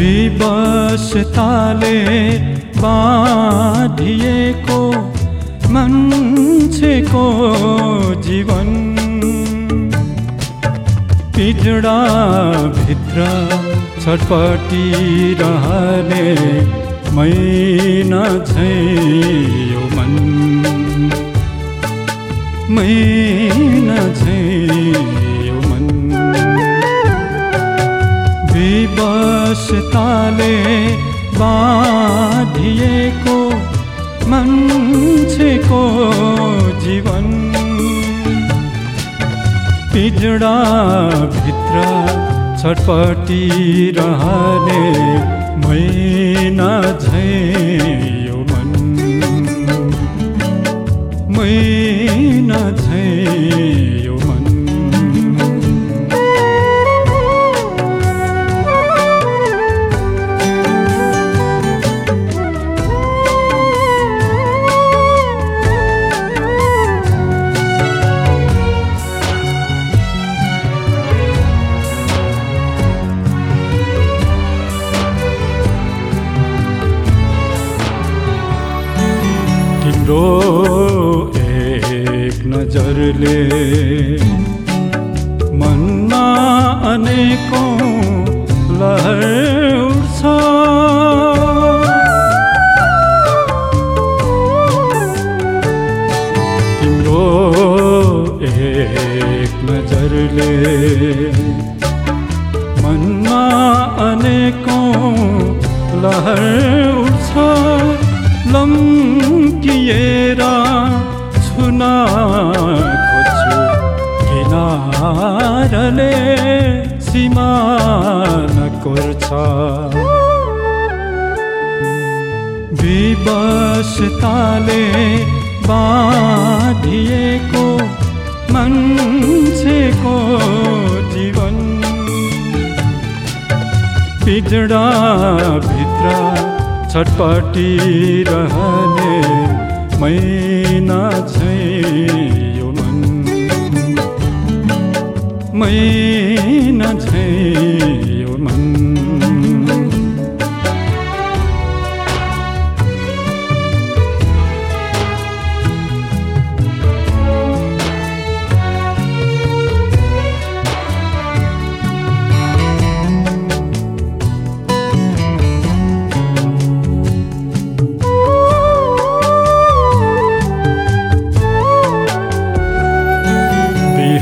विवशताले बाँधिएको मान्छेको जीवन। पिजडाभित्र छटपटिरहने मैना छै यो मन विवशताले बाँधिएको मान्छेको जीवन। पिजडाभित्र छटपटिरहने मैना झै नजरले मनमा अनेकौँ लहर उठ्छ तिम्रो एक नजरले मनमा अनेकौँ लहर उठ्छ लम्किएर किनारले सीमा कोर्छ विवशताले बाँधिएको मान्छेको जीवन। पिजडाभित्र छटपटिरहने मैना छै यो मन मैना। छै यो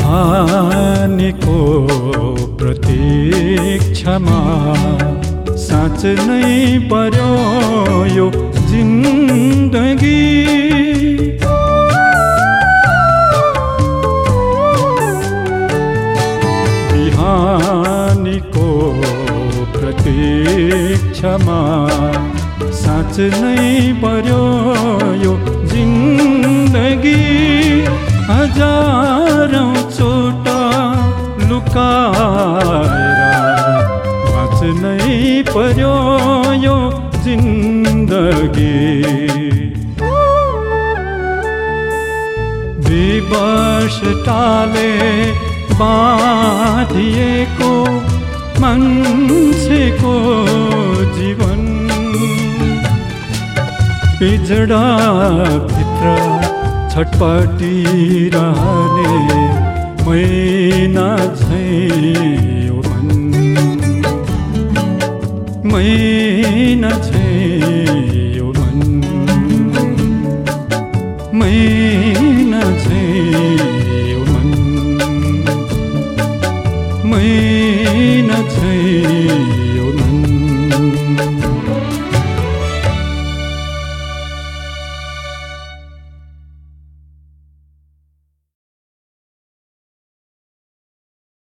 बिहानीको प्रतीक्षामा साँच नै पर्यो यो जिन्दगी। बिहानीको प्रतीक्षामा साँच नै पर्यो यो जिन्दगी। हजारौँ लुकाएर बाँच्नै पर्यो यो जिन्दगी विवश टाले बाँधिएको मान्छेको जीवन। पिजडाभित्र छटपटिरहने मैना यो मन मैना